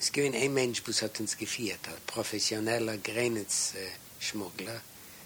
Es gibt ein Mensch, der hat uns geführt, ein professioneller Grenzschmuggler. Äh,